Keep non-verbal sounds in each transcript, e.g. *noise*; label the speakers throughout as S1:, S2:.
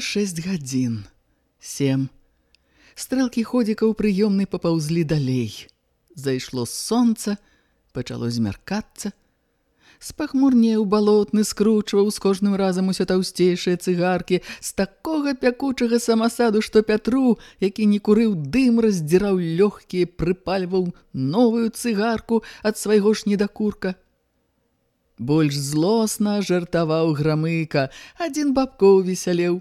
S1: Шэсць гадзін, сем. Стрэлкі ходзіка ў прыёмнай папаўзлі далей. Зайшло сонца, пачало змяркацца. Спахмурнеў балотны скручваў з кожным разам усё таўсцейшыя цыгаркі з такога пякучага самасаду, што Пятру, які не курыў дым, раздзіраў лёгкія, прыпальваў новую цыгарку ад свайго ж недакурка. Больш злосна жартаваў грамыка, адзін бабкоў весялеў.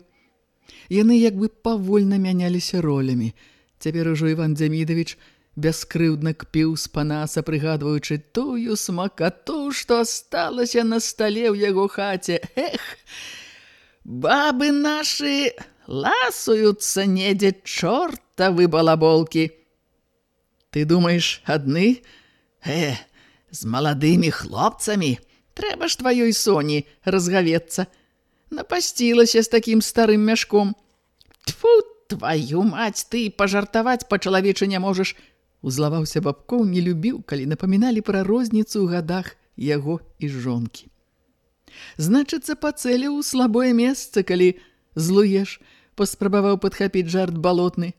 S1: Яны як бы павольна мяняліся ролямі. Цяпер ужо Іван Дзямідавіч бяскрыўдна кпіў з панаса, прыгадваючы тую смакату, што асталася на стале ў яго хаце. Эх, бабы нашы ласуюцца недзе чортавы балаболкі. Ты думаеш, адны? Э, з маладымі хлопцамі? Трэба ж тваёй соні разгавецца. Напасцілася з такім старым мяшком. Тфу, тваю маць, ты пажартаваць па-чалавечы не можаш. Узлаваўся бабкоў, не любіў, калі напаміналі пра розніцу ў гадах яго і жонкі. Значыцца, пацэліў у слабое месца, калі злуеш, паспрабаваў падхапіць жарт балотны.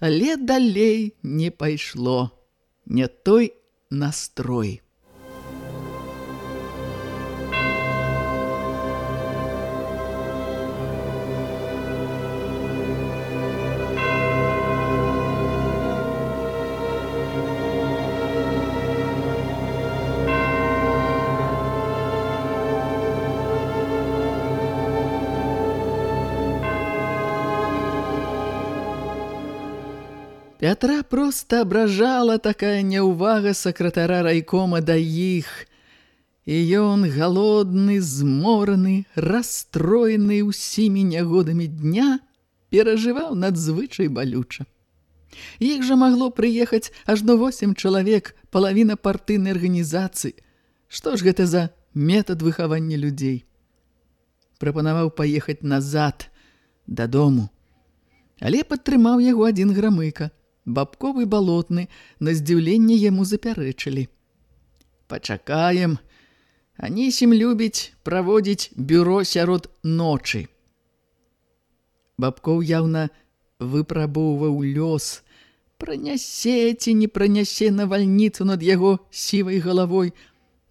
S1: Але далей не пайшло. Не той настрой. Пятра проста абражала такая няўвага сакратара райкома да іх. І ён, галодны, змораны, расстроены ўсімі нягодамі дня, перажываў надзвычай балюча. Іх жа магло прыехаць ажно восем чалавек, палавіна партыйнай арганізацыі. Што ж гэта за метад выхавання людзей? Прапанаваў паехаць назад, дадому. Але падтрымаў яго адзін грамыка – Бабковы балотны на здзіўленне яму запярэчылі. Пачакаем, Анісім любіць праводзіць бюро сярод ночы. Бабкоў яўна выпрабоўваў лёс, пранясе ці не пранясе на вальніцу над яго сівай галавой.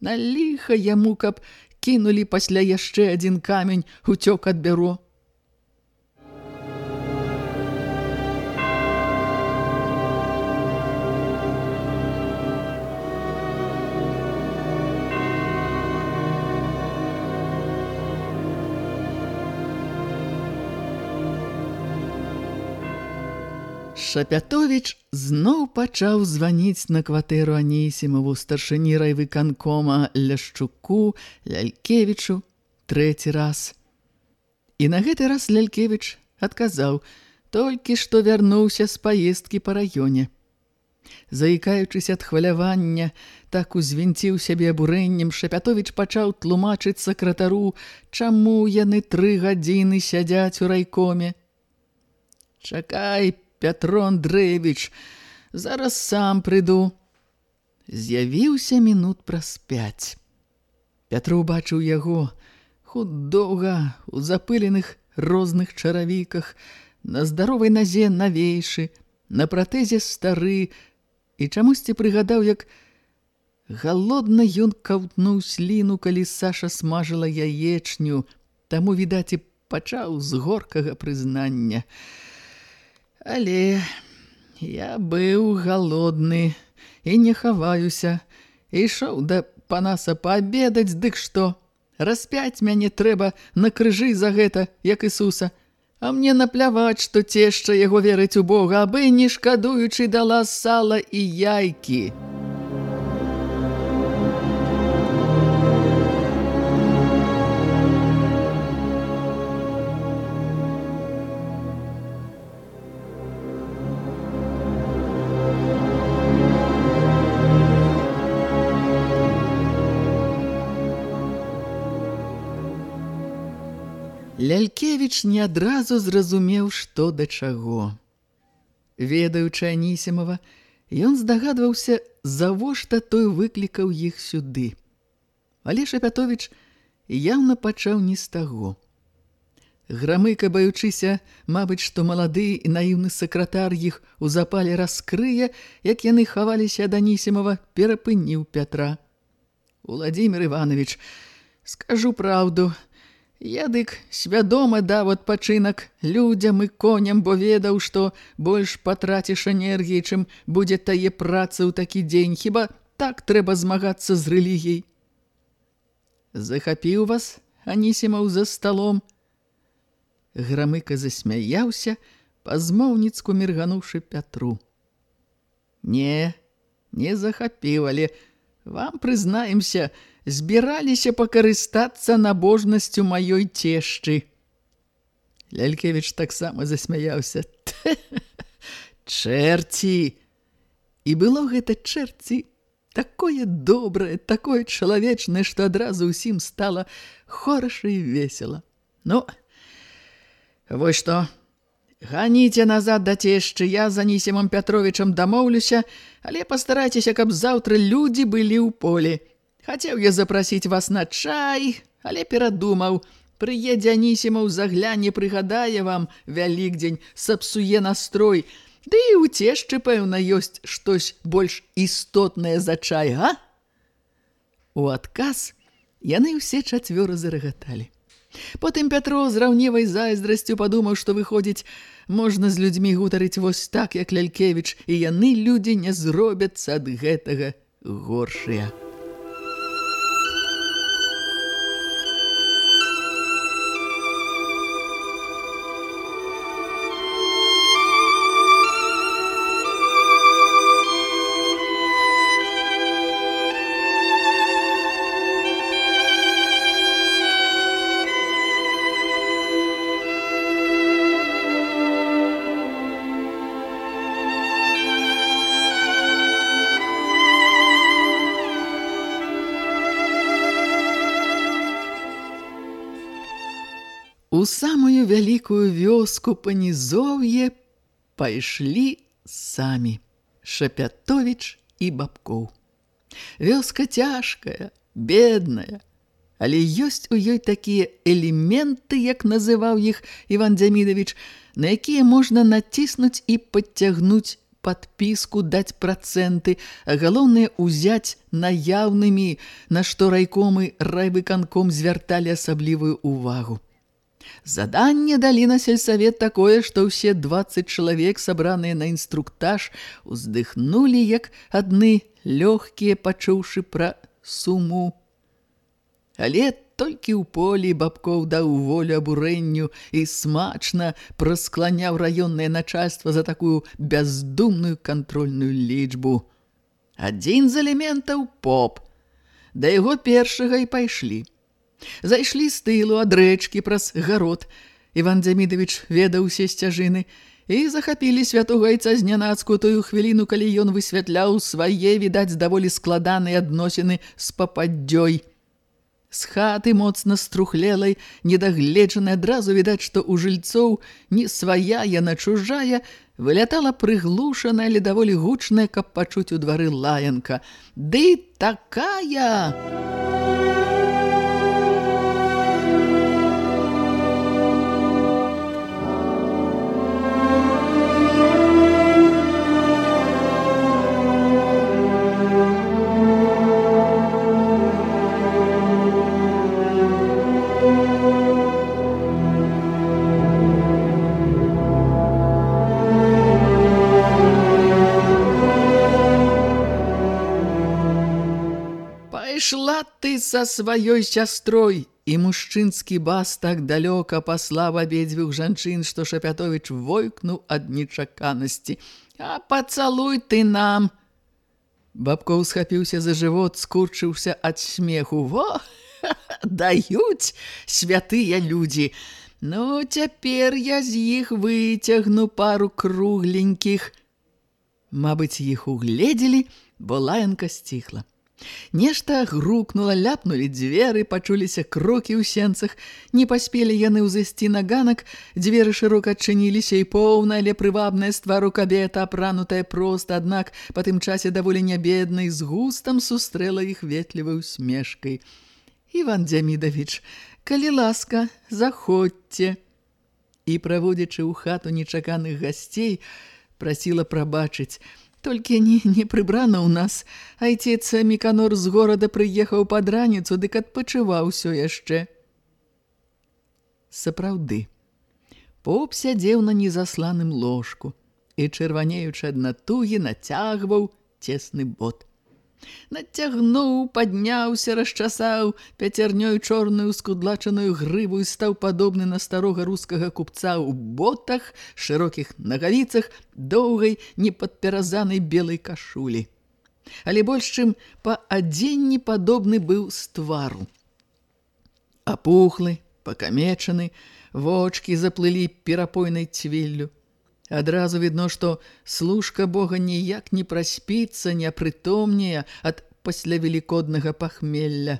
S1: На ліха яму, каб кінулі пасля яшчэ адзін камень, уцёк ад бюро. Шапятовіч зноў пачаў званіць на кватэру Анісімову старшыні райвыканкома Ляшчуку, Лялькевічу, трэці раз. І на гэты раз Лялькевіч адказаў, толькі што вярнуўся з паездкі па раёне. Заікаючыся ад хвалявання, так узвінціў сябе абурэннем, Шапятовіч пачаў тлумачыць сакратару, чаму яны тры гадзіны сядзяць у райкоме. Чакай, Пятро Андреевич, зараз сам прыйду. З'явіўся мінут праз пяць. Пятро убачыў яго, худога, у запыленых розных чаравіках, на здаровай назе навейшы, на пратэзе стары, і чамусьці прыгадаў, як галодна ён каўтнуў сліну, калі Саша смажыла яечню, таму, відаць, і пачаў з горкага прызнання – Але я быў галодны і не хаваюся. Ішоў да панаса паабедаць, дык што? Распяць мяне трэба на крыжы за гэта, як Ісуса. А мне напляваць, што цешча яго верыць у Бога, абы не шкадуючы дала сала і яйкі. Лялькевіч не адразу зразумеў, што да чаго. Ведаючы Анісімова, ён здагадваўся, завошта той выклікаў іх сюды. Але Шапятовіч яўна пачаў не з таго. Грамыка, баючыся, мабыць, што малады і наіўны сакратар іх у запале раскрые, як яны хаваліся ад Анісімова, перапыніў Пятра. «Уладзімир Іванович, скажу праўду, Я дык свядома даў адпачынак людзям і коням, бо ведаў, што больш патраціш энергіі, чым будзе тае праца ў такі дзень. Хіба так трэба змагацца з рэлігій? Захапіў вас, Анісімаў, за сталом. Грамыка засмяяўся, пазмоўніцку міргануўшы Пятру. Не, не захапіў, але вам прызнаемся, збіраліся пакарыстацца набожнасцю маёй цешчы. Лялькевіч таксама засмяяўся. Чэрці! І было гэта чэрці такое добрае, такое чалавечнае, што адразу ўсім стала хораша і весела. Ну, вось што, ганіце назад да цешчы, я за Нісімам Пятровічам дамоўлюся, але пастарайцеся, каб заўтра людзі былі ў полі. Хацеў я запрасіць вас на чай, але перадумаў. Прыедзе Анісімаў загляне, прыгадае вам вялікдзень, сапсуе настрой. Ды і ў цешчы, пэўна, ёсць штось больш істотнае за чай, га? У адказ яны ўсе чацвёра зарагаталі. Потым Пятро з раўневай зайздрасцю падумаў, што выходзіць, можна з людзьмі гутарыць вось так, як Лялькевіч, і яны людзі не зробяцца ад гэтага горшыя. Вялікую вёску панізоўе пайшлі самі Шапятовіч і Бабкоў. Вёска цяжкая, бедная, але ёсць у ёй такія элементы, як называў іх Іван Дзямідавіч, на якія можна націснуць і падцягнуць падпіску, даць працэнты, а галоўнае ўзяць наяўнымі, на што райкомы райвыканком звярталі асаблівую ўвагу. Заданне далі на сельсавет такое, што ўсе 20 чалавек, сабраныя на інструктаж, уздыхнулі, як адны лёгкія, пачуўшы пра суму. Але толькі ў полі бабкоў даў волю абурэнню і смачна праскланяў раённае начальства за такую бяздумную кантрольную лічбу. Адзін з элементаў поп. Да яго першага і пайшлі. Зайшлі з тылу ад рэчкі праз гарод. Іван Дзямідавіч ведаў усе сцяжыны і захапілі святога айца знянацку тую хвіліну, калі ён высвятляў свае, відаць, даволі складаныя адносіны з пападдзёй. З хаты моцна струхлелай, недагледжанай адразу відаць, што ў жыльцоў не свая, яна чужая, вылятала прыглушаная, але даволі гучная, каб пачуць у двары лаянка. Ды такая! Ты са сваёй сястрой. І мужчынскі бас так далёка паслаў абедзвюх жанчын, што Шапятовіч войкнуў ад нечаканасці. А пацалуй ты нам. Бабкоў схапіўся за жывот, скурчыўся ад смеху. Во, *laughs* даюць святыя людзі. Ну, цяпер я з іх выцягну пару кругленькіх. Мабыць, іх угледзелі, бо лаянка сціхла. Нешта грукнула, ляпнулі дзверы, пачуліся крокі ў сенцах. Не паспелі яны ўзысці на ганак, дзверы шырока адчыніліся і поўная, але прывабная з твару кабета, апранутая проста, аднак па тым часе даволі нябеднай, з густам сустрэла іх ветлівай усмешкай. Іван Дзямідавіч, калі ласка, заходзьце. І праводзячы ў хату нечаканых гасцей, прасіла прабачыць – Толькі не, не прыбрана ў нас. Айцец Міканор з горада прыехаў пад раніцу, дык адпачываў усё яшчэ. Сапраўды. Поп сядзеў на незасланым ложку і, чырванеючы ад натугі, нацягваў цесны бот. Нацягнуў, падняўся, расчасаў пяцярнёй чорную скудлачаную грыву і стаў падобны на старога рускага купца ў ботах, шырокіх нагавіцах, доўгай, непадпяразанай белай кашулі. Але больш чым па адзенні падобны быў з твару. Апухлы, пакамечаны, вочкі заплылі перапойнай цвіллю. Адразу відно, што служка Бога ніяк не праспіцца, не прытомнее ад паслявелікоднага пахмелля.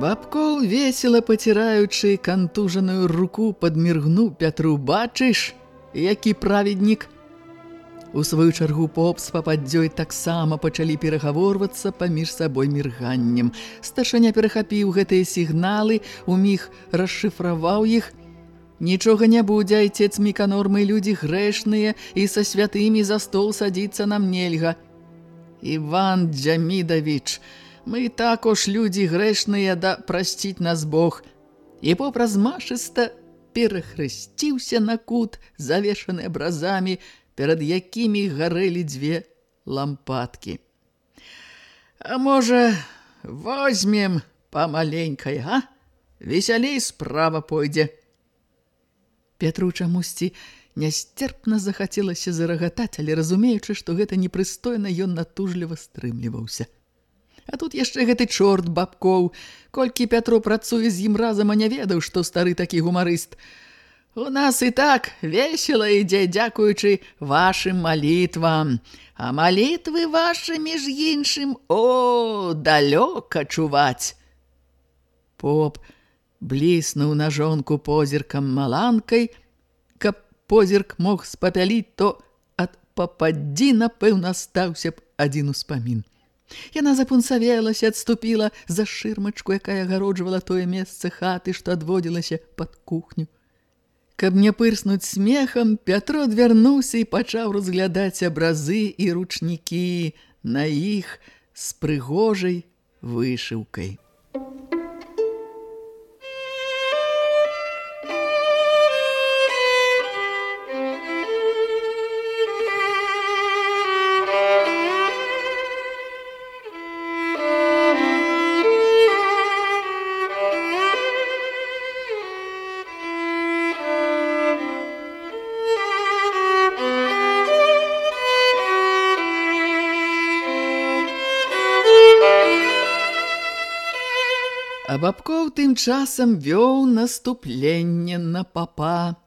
S1: Весела паціраючы кантужаную руку падміргнуў Пятру бачыш, які праведнік. У сваю чаргу поп з пападдзёй таксама пачалі перагаворвацца паміж сабой мірганнем. Старшаня перахапіў гэтыя сігналы, уміг расшыфраваў іх. Нічога не будзе, айцец Міканор, мы людзі грэшныя і са святымі за стол садзіцца нам нельга. Іван Джамідавіч, Мы також людзі грэшныя да прасціць нас Бог. І попразмашыста перахрысціўся на кут, завешаны абразамі, перад якімі гарэлі дзве лампадкі. А можа, возьмем памаленькай, а? Весялей справа пойдзе. Петру чамусьці нястерпна захацелася зарагатаць, але разумеючы, што гэта непрыстойна, ён натужліва стрымліваўся. А тут яшчэ гэты чорт бабкоў. Колькі Пятро працуе з ім разам, а не ведаў, што стары такі гумарыст. У нас і так весела ідзе, дзякуючы вашым малітвам. А малітвы вашы, між іншым, о, далёка чуваць. Поп бліснуў на жонку позіркам маланкай, каб позірк мог спапяліць, то ад пападдзі, напэўна, стаўся б адзін успамін. Яна запунсавелася, адступіла за шырмачку, якая агароджвала тое месца хаты, што адводзілася пад кухню. Каб не пырснуць смехам, Пятро адвярнуўся і пачаў разглядаць абразы і ручнікі на іх з прыгожай вышыўкай. А бабкоў тым часам вёў наступленне на папа.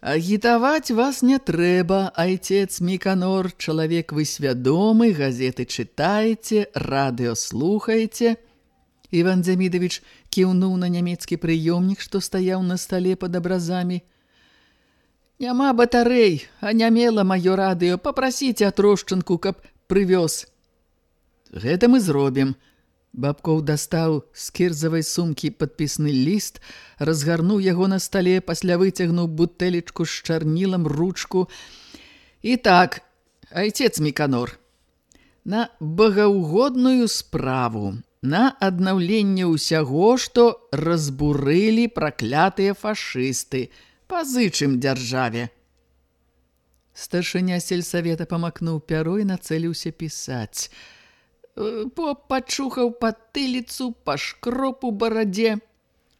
S1: Агітаваць вас не трэба, айцец Міканор, чалавек вы свядомы, газеты чытаеце, радыё слухаеце. Іван Дзямідавіч кіўнуў на нямецкі прыёмнік, што стаяў на стале пад абразамі. Няма батарэй, а не мела маё радыё, папрасіце атрошчынку, каб прывёз. Гэта мы зробім. Бабкоў дастаў з кірзавай сумкі падпісны ліст, разгарнуў яго на стале, пасля выцягнуў бутэлечку з чарнілам, ручку. І так, айцец Міканор, на багаўгодную справу, на аднаўленне ўсяго, што разбурылі праклятыя фашысты, пазычым дзяржаве. Старшыня сельсавета памакнуў пяро і нацэліўся пісаць – Поп пачухаў патыліцу па шкропу барадзе.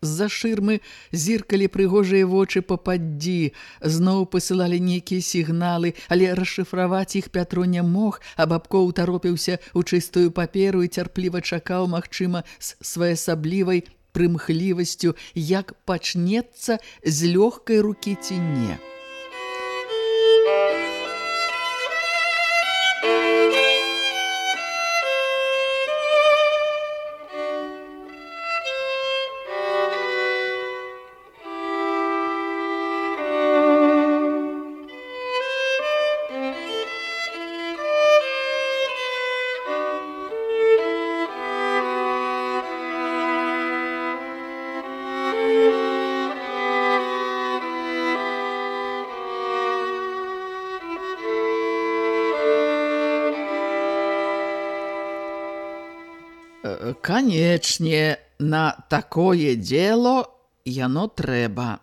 S1: З-за шырмы зіркалі прыгожыя вочы пападдзі, зноў пасылалі нейкія сігналы, але расшыфраваць іх Пятро не мог, а бабкоў таропіўся ў чыстую паперу і цярпліва чакаў, магчыма, з своеасаблівай прымхлівасцю, як пачнецца з лёгкай рукі ці не. Канечне, на такое дело яно трэба,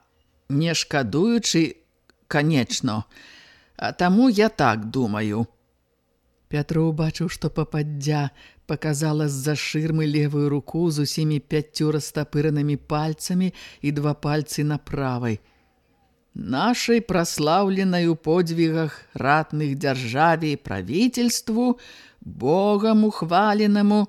S1: не шкадуючы, конечно. А таму я так думаю. Пятро убачыў, што пападдзя паказала з-за шырмы левую руку з усімі пяццю растапыранымі пальцамі і два пальцы на правай. Нашай праслаўленай у подзвігах ратных дзяржаве і правительству, Богам ухваленаму,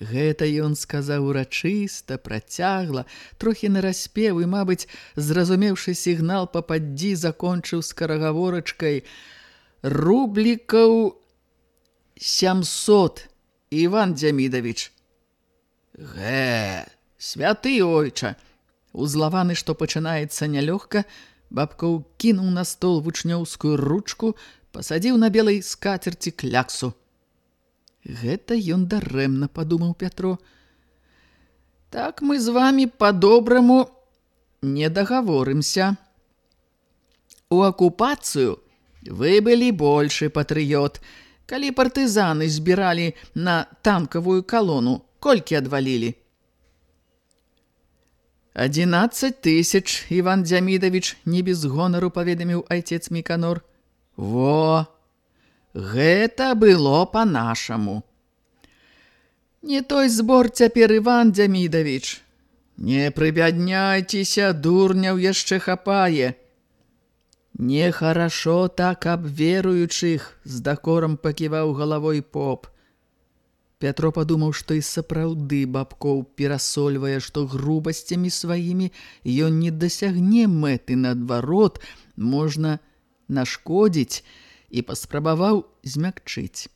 S1: Гэта ён сказаў урачыста, працягла, трохі нараспеў і, мабыць, зразумеўшы сігнал пападдзі, закончыў скарагаворачкай «Рублікаў сямсот, Іван Дзямідавіч». «Гэ, святы ойча!» Узлаваны, што пачынаецца нялёгка, бабкоў кінуў на стол вучнёўскую ручку, пасадзіў на белай скацерці кляксу. Гэта ён дарэмна, падумаў Пятро. Так мы з вами по-добраму не дагаворымся. У акупацыю вы былі большы патрыёт. Калі партызаны збіралі на танкавую калону, колькі адвалілі? 11 тысяч, Іван Дзямідавіч не без гонару паведаміў айцец Міканор. Во! Гэта было па-нашаму. Не той збор цяпер Іван Дзямідавіч. Не прыбядняйцеся, дурняў яшчэ хапае. Нехарашо так аб веруючых, з дакорам паківаў галавой поп. Пятро падумаў, што і сапраўды бабкоў перасольвае, што грубасцямі сваімі ён не дасягне мэты наадварот, можна нашкодзіць, і паспрабаваў змякчыць.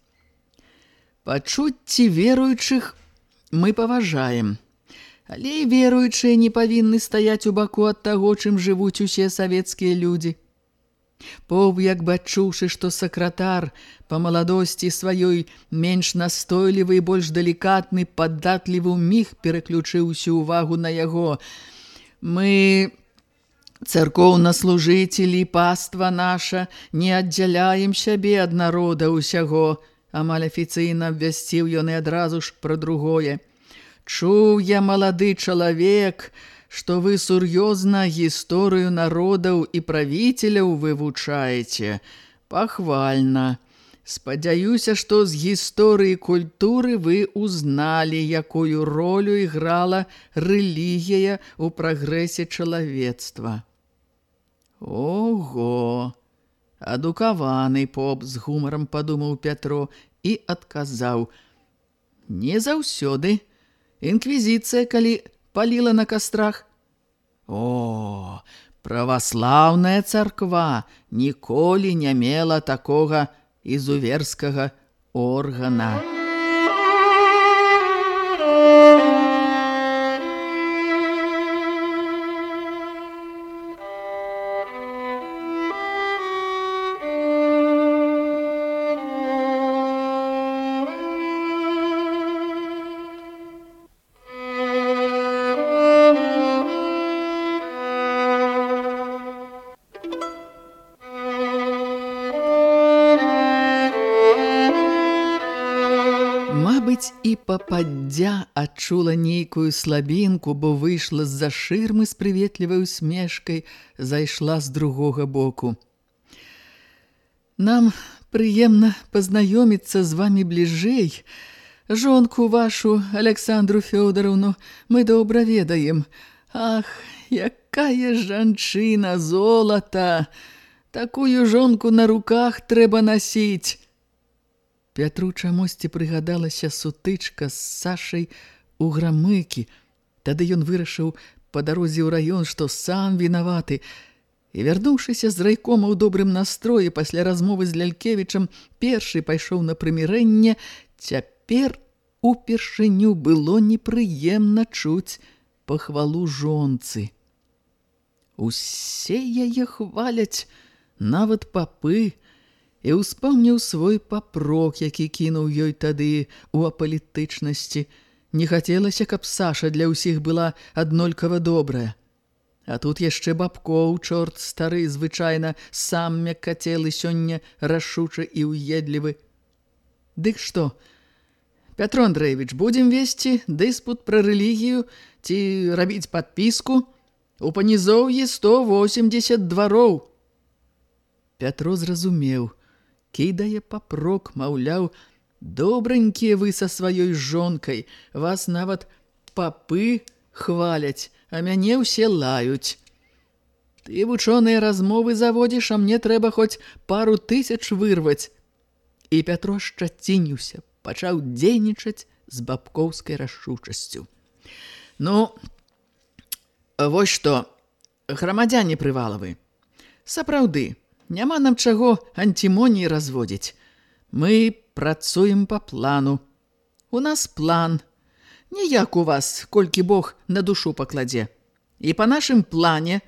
S1: Пачуцці веруючых мы паважаем, але і веруючыя не павінны стаяць у баку ад таго, чым жывуць усе савецкія людзі. Поў, як бы адчуўшы, што сакратар па маладосці сваёй менш настойлівы і больш далікатны, паддатлівы міг пераключыў усю ўвагу на яго. Мы Царкоўнаслужыцелі паства наша не аддзяляем сябе ад народа ўсяго, амаль афіцыйна абвясціў ён і адразу ж пра другое. Чуў я, малады чалавек, што вы сур'ёзна гісторыю народаў і правіцеляў вывучаеце. Пахвальна. Спадзяюся, што з гісторыі культуры вы узналі, якую ролю іграла рэлігія ў прагрэсе чалавецтва. Ого! Адукаваны поп з гумарам падумаў Пятро і адказаў: Не заўсёды. Інквізіцыя, калі паліла на кастрах. О, праваслаўная царква ніколі не мела такога ізуверскага органа. І пападдзя адчула нейкую слабінку, бо выйшла з-за шырмы з прыветлівай усмешкай, зайшла з другога боку. Нам прыемна пазнаёміцца з вамі бліжэй. Жонку вашу, Александру Фёдоровну, мы добра ведаем. Ах, якая жанчына золата! Такую жонку на руках трэба насіць. Пятру чамусьці прыгадалася сутычка з Сашай у грамыкі. Тады ён вырашыў па дарозе ў раён, што сам вінаваты. І вярнуўшыся з райкома ў добрым настроі пасля размовы з Лялькевічам, першы пайшоў на прымірэнне, цяпер упершыню было непрыемна чуць пахвалу жонцы. Усе яе хваляць, нават папы, і ўспомніў свой папрок, які кінуў ёй тады у апалітычнасці. Не хацелася, каб Саша для ўсіх была аднолькава добрая. А тут яшчэ бабкоў, чорт стары, звычайна, сам мяккацелы сёння рашучы і ўедлівы. Дык што, Пятро Андреевич, будзем весці дыспут пра рэлігію ці рабіць падпіску? У панізоўі 180 двароў. Пятро зразумеў, кідае папрок, маўляў, добранькія вы са сваёй жонкай, вас нават папы хваляць, а мяне ўсе лаюць. Ты вучоныя размовы заводзіш, а мне трэба хоць пару тысяч вырваць. І Пятро шчацініўся, пачаў дзейнічаць з бабкоўскай рашучасцю. Ну, вось што, грамадзяне прывалавы, сапраўды, Няма нам чаго антимоніі разводзіць. Мы працуем па плану. У нас план. Не як у вас, колькі Бог на душу пакладзе. І па нашым плане,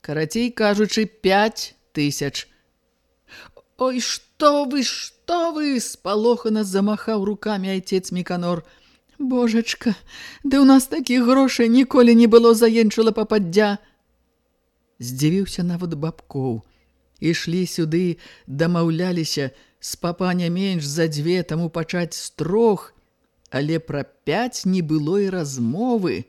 S1: карацей кажучы, пяць тысяч. Ой, што вы, што вы, спалохана замахаў рукамі айцец Міканор. Божачка, ды ў нас такіх грошай ніколі не было заенчыла пападдзя. Здзівіўся нават бабкоў ішлі сюды, дамаўляліся з папа не менш за дзве таму пачаць з трох, але пра пяць не было і размовы.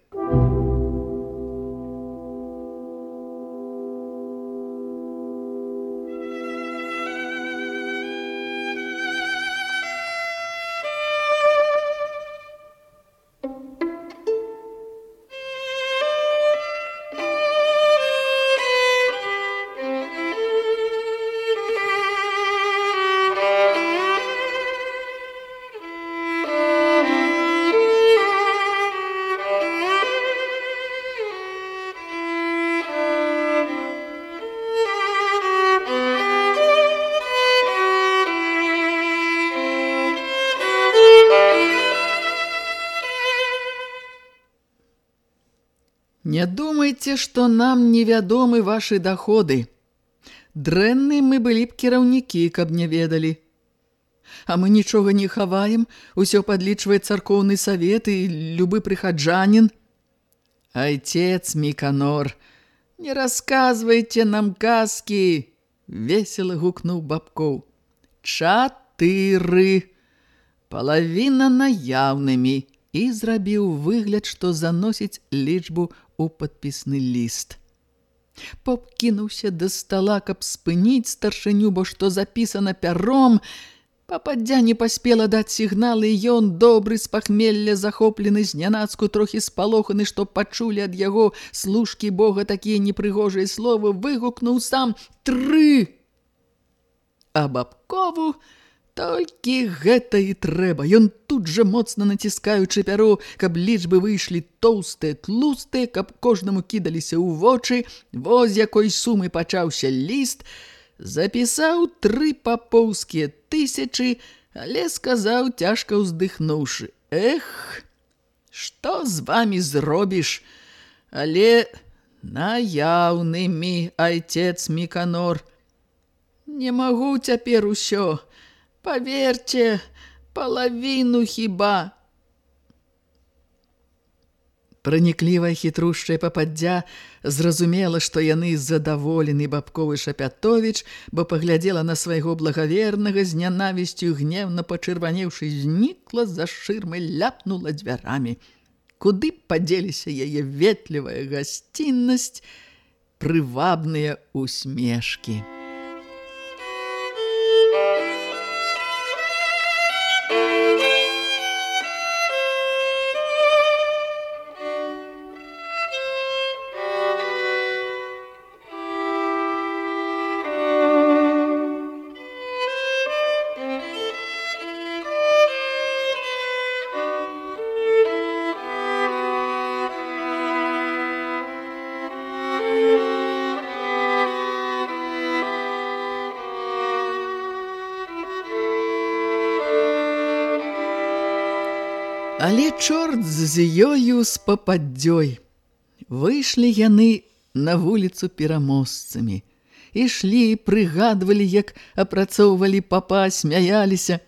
S1: Думайце, што нам невядомы вашы даходы. Дрэнны мы былі б кіраўнікі, каб не ведалі. А мы нічога не хаваем, усё падлічвае царкоўны савет і любы прыхаджанін. Айцец Міканор, не расказвайце нам казкі, весела гукнуў бабкоў. Чатыры, палавіна наяўнымі і зрабіў выгляд, што заносіць лічбу у падпісны ліст. Поп кінуўся да стала, каб спыніць старшыню, бо што запісана пяром, Пападдзя не паспела даць сігналы, ён добры з пахмелля захоплены знянацку, трохі спалоханы, што пачулі ад яго служкі Бога такія непрыгожыя словы, выгукнуў сам тры. А бабкову Толькі гэта і трэба. Ён тут жа моцна націскаючы пяру, каб лічбы выйшлі тоўстыя, тлустыя, каб кожнаму кідаліся ў вочы, воз якой сумы пачаўся ліст, запісаў тры папоўскія тысячы, але сказаў, цяжка ўздыхнуўшы: Эх, што з вамі зробіш? Але наяўнымі, айцец Міканор. Не магу цяпер усё. Поверьте, половину хіба. Праніклівая хітрушчая пападдзя зразумела, што яны задаволены бабковы Шапятовіч, бо паглядзела на свайго благавернага з нянавісцю гневна пачырванеўшы знікла за шырмы ляпнула дзвярамі. Куды падзеліся яе ветлівая гасціннасць, прывабныя усмешкі. Чорт з ёю з пападдзёй. Выйшлі яны на вуліцу пераможцамі. Ішлі і прыгадвалі, як апрацоўвалі папа, смяяліся.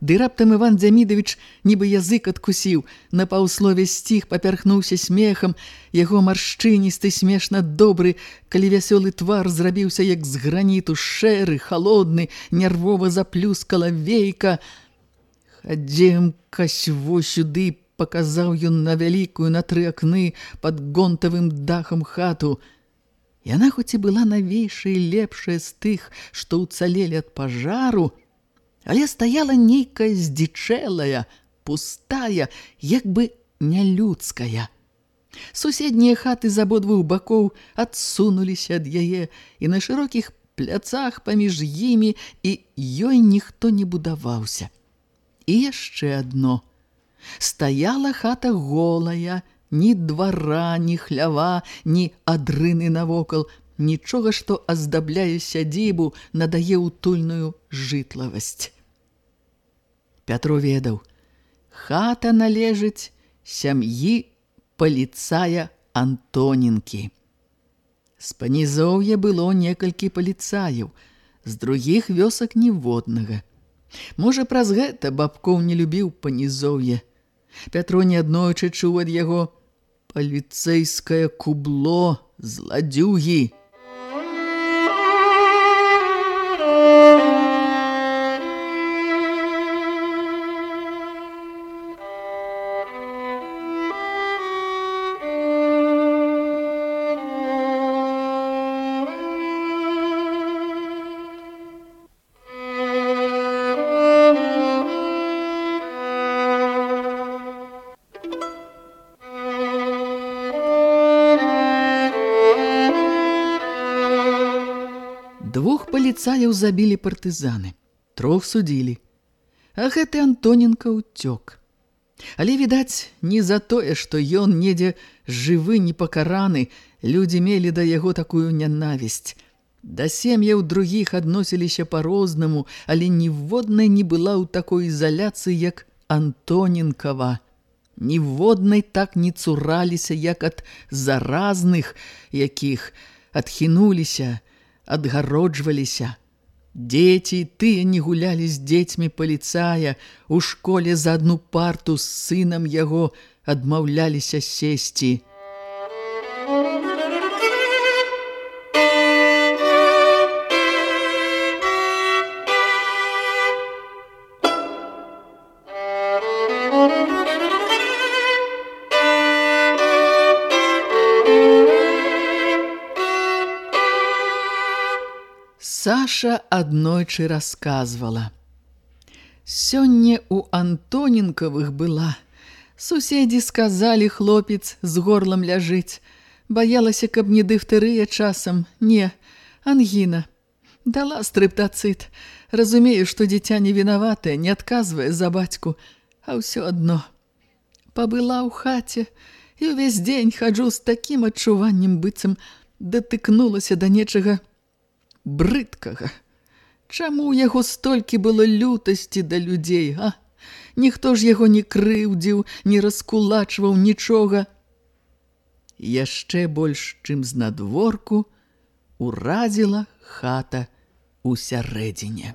S1: Ды раптам Іван Дзямідавіч нібы язык адкусіў, на паўслове сціх папярхнуўся смехам, яго маршчыністы смешна добры, калі вясёлы твар зрабіўся як з граніту шэры, халодны, нервова заплюскала вейка, Хадзем касьво сюды, паказаў ён на вялікую на тры акны пад гонтавым дахам хату. Яна хоць і была навейшая і лепшая з тых, што ўцалелі ад пажару, але стаяла нейкая здзічэлая, пустая, як бы нялюдская. Суседнія хаты з абодвух бакоў адсунуліся ад яе, і на шырокіх пляцах паміж імі і ёй ніхто не будаваўся. І яшчэ адно. Стаяла хата голая, ні двара, ні хлява, ні адрыны навокал, нічога, што аздабляе сядзібу, надае утульную жытлавасць. Пятро ведаў, хата належыць сям'і паліцая Антонінкі. З панізоўя было некалькі паліцаяў, з другіх вёсак ніводнага. Можа, праз гэта бабкоў не любіў панізоўе. Пятро неаднойчы чуў ад яго паліцэйскае кубло зладзюгі. Паліцаяў забілі партызаны, трох судзілі. А гэты Антоненко ўцёк. Але, відаць, не за тое, што ён недзе жывы, непакараны, людзі мелі да яго такую нянавісць. Да сем'яў другіх адносіліся па-рознаму, але ніводнай не была ў такой ізаляцыі, як Антоненкава. Ніводнай так не цураліся, як ад заразных, якіх адхінуліся, адгароджваліся. Дзеці тыя не гулялі з дзецьмі паліцая, у школе за адну парту з сынам яго адмаўляліся сесці. Саша аднойчы расказвала. Сёння у Антоненкавых была. Суседзі сказалі, хлопец з горлам ляжыць. Баялася, каб не дыфтэрыя часам. Не, ангіна. Дала стрыптацыт. Разумею, што дзіця не вінаватае, не адказвае за бацьку. А ўсё адно. Пабыла ў хаце і ўвесь дзень хаджу з такім адчуваннем быццам датыкнулася да нечага брыдкага. Чаму ў яго столькі было лютасці да людзей, а? Ніхто ж яго не крыўдзіў, не раскулачваў нічога. Яшчэ больш, чым з надворку, уразіла хата ў сярэдзіне.